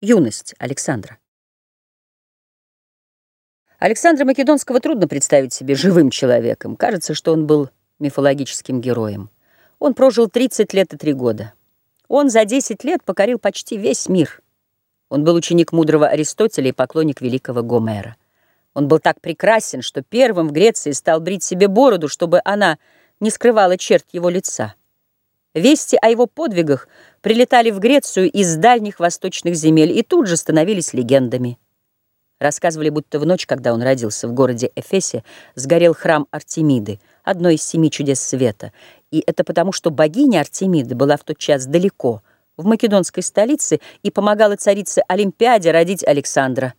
Юность Александра. Александра Македонского трудно представить себе живым человеком. Кажется, что он был мифологическим героем. Он прожил 30 лет и 3 года. Он за 10 лет покорил почти весь мир. Он был ученик мудрого Аристотеля и поклонник великого Гомера. Он был так прекрасен, что первым в Греции стал брить себе бороду, чтобы она не скрывала черт его лица. Вести о его подвигах прилетали в Грецию из дальних восточных земель и тут же становились легендами. Рассказывали, будто в ночь, когда он родился в городе Эфесе, сгорел храм Артемиды, одной из семи чудес света. И это потому, что богиня Артемиды была в тот час далеко, в македонской столице, и помогала царице Олимпиаде родить Александра.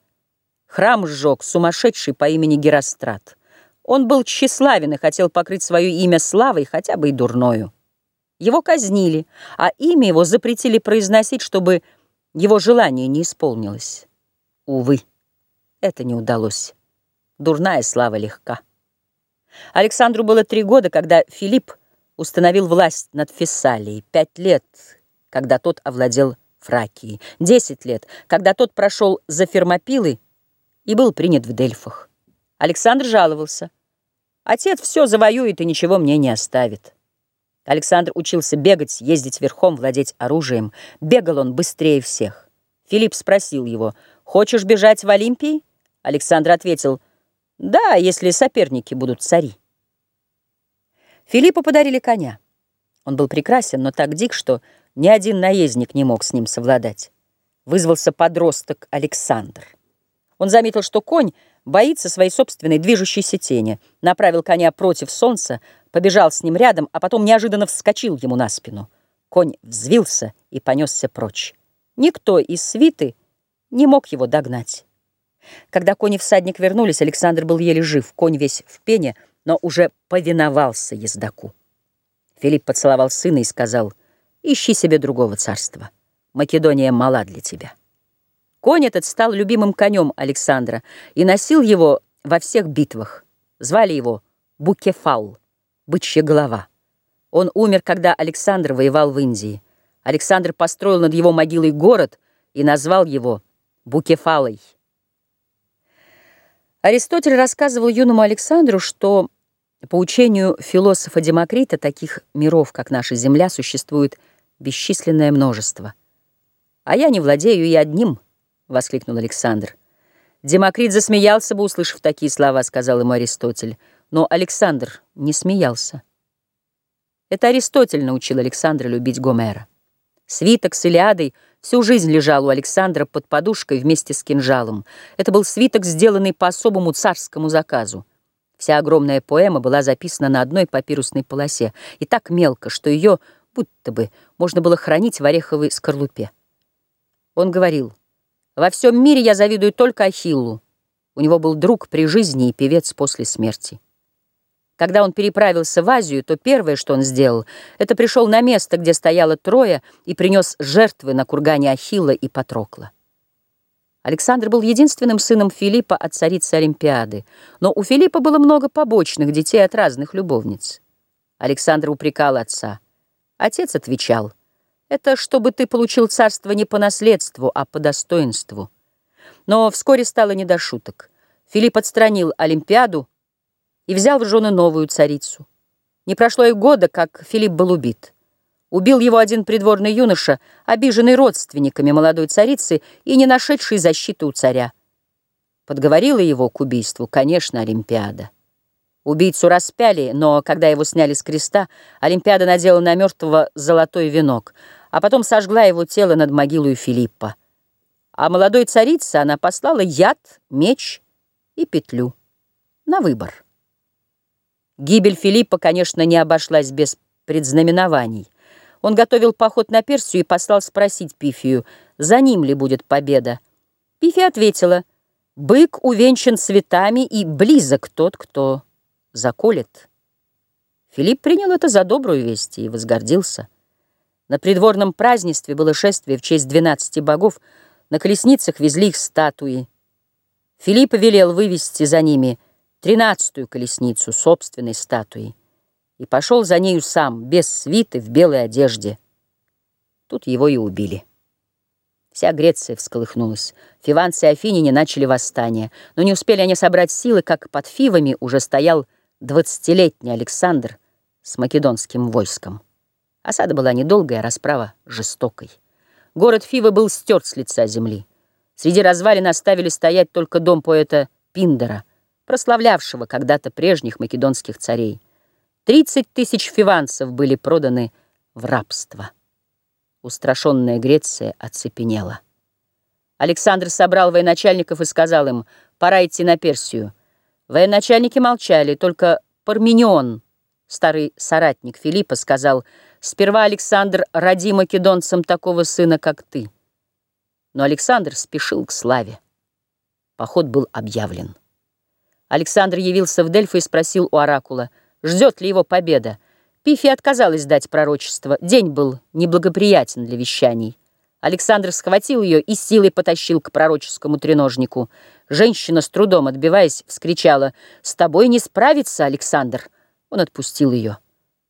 Храм сжег сумасшедший по имени Герострат. Он был тщеславен и хотел покрыть свое имя славой, хотя бы и дурною. Его казнили, а имя его запретили произносить, чтобы его желание не исполнилось. Увы, это не удалось. Дурная слава легка. Александру было три года, когда Филипп установил власть над Фессалией, пять лет, когда тот овладел Фракией, десять лет, когда тот прошел за Фермопилы и был принят в Дельфах. Александр жаловался. «Отец все завоюет и ничего мне не оставит». Александр учился бегать, ездить верхом, владеть оружием. Бегал он быстрее всех. Филипп спросил его, «Хочешь бежать в Олимпии?» Александр ответил, «Да, если соперники будут цари». Филиппу подарили коня. Он был прекрасен, но так дик, что ни один наездник не мог с ним совладать. Вызвался подросток Александр. Он заметил, что конь боится своей собственной движущейся тени, направил коня против солнца, побежал с ним рядом, а потом неожиданно вскочил ему на спину. Конь взвился и понесся прочь. Никто из свиты не мог его догнать. Когда конь и всадник вернулись, Александр был еле жив, конь весь в пене, но уже повиновался ездаку. Филипп поцеловал сына и сказал, «Ищи себе другого царства. Македония мала для тебя». Конь этот стал любимым конем Александра и носил его во всех битвах. Звали его Букефал, бычья голова. Он умер, когда Александр воевал в Индии. Александр построил над его могилой город и назвал его Букефалой. Аристотель рассказывал юному Александру, что по учению философа Демокрита таких миров, как наша Земля, существует бесчисленное множество. А я не владею и одним —— воскликнул Александр. Демокрит засмеялся бы, услышав такие слова, — сказал ему Аристотель. Но Александр не смеялся. Это Аристотель научил Александра любить Гомера. Свиток с Илиадой всю жизнь лежал у Александра под подушкой вместе с кинжалом. Это был свиток, сделанный по особому царскому заказу. Вся огромная поэма была записана на одной папирусной полосе и так мелко, что ее, будто бы, можно было хранить в ореховой скорлупе. Он говорил, во всем мире я завидую только Ахиллу. У него был друг при жизни и певец после смерти. Когда он переправился в Азию, то первое, что он сделал, это пришел на место, где стояло Троя, и принес жертвы на кургане Ахилла и Патрокла. Александр был единственным сыном Филиппа от царицы Олимпиады, но у Филиппа было много побочных детей от разных любовниц. Александр упрекал отца. Отец отвечал — это чтобы ты получил царство не по наследству, а по достоинству. Но вскоре стало не до шуток. Филипп отстранил Олимпиаду и взял в жены новую царицу. Не прошло и года, как Филипп был убит. Убил его один придворный юноша, обиженный родственниками молодой царицы и не нашедший защиты у царя. Подговорила его к убийству, конечно, Олимпиада. Убийцу распяли, но когда его сняли с креста, Олимпиада надела на мертвого золотой венок — а потом сожгла его тело над могилой Филиппа. А молодой царице она послала яд, меч и петлю. На выбор. Гибель Филиппа, конечно, не обошлась без предзнаменований. Он готовил поход на Персию и послал спросить Пифию, за ним ли будет победа. Пифия ответила, «Бык увенчан цветами, и близок тот, кто заколет». Филипп принял это за добрую весть и возгордился. На придворном празднестве было шествие в честь двенадцати богов, на колесницах везли их статуи. Филипп велел вывести за ними тринадцатую колесницу собственной статуи и пошел за нею сам, без свиты, в белой одежде. Тут его и убили. Вся Греция всколыхнулась. Фиванцы и афиняне начали восстание. Но не успели они собрать силы, как под Фивами уже стоял двадцатилетний Александр с македонским войском. Осада была недолгая, а расправа жестокой. Город Фивы был стерт с лица земли. Среди развалин оставили стоять только дом поэта Пиндера, прославлявшего когда-то прежних македонских царей. Тридцать тысяч фиванцев были проданы в рабство. Устрашенная Греция оцепенела. Александр собрал военачальников и сказал им, пора идти на Персию. Военачальники молчали, только Парменион, старый соратник Филиппа, сказал, сперва, Александр, роди македонцам такого сына, как ты. Но Александр спешил к славе. Поход был объявлен. Александр явился в Дельфы и спросил у оракула, ждет ли его победа. Пифия отказалась дать пророчество. День был неблагоприятен для вещаний. Александр схватил ее и силой потащил к пророческому треножнику. Женщина, с трудом отбиваясь, вскричала «С тобой не справится, Александр!» Он отпустил ее.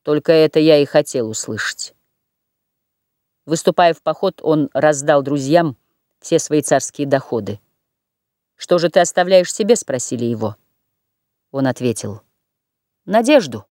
Только это я и хотел услышать. Выступая в поход, он раздал друзьям все свои царские доходы. «Что же ты оставляешь себе?» — спросили его. Он ответил «Надежду».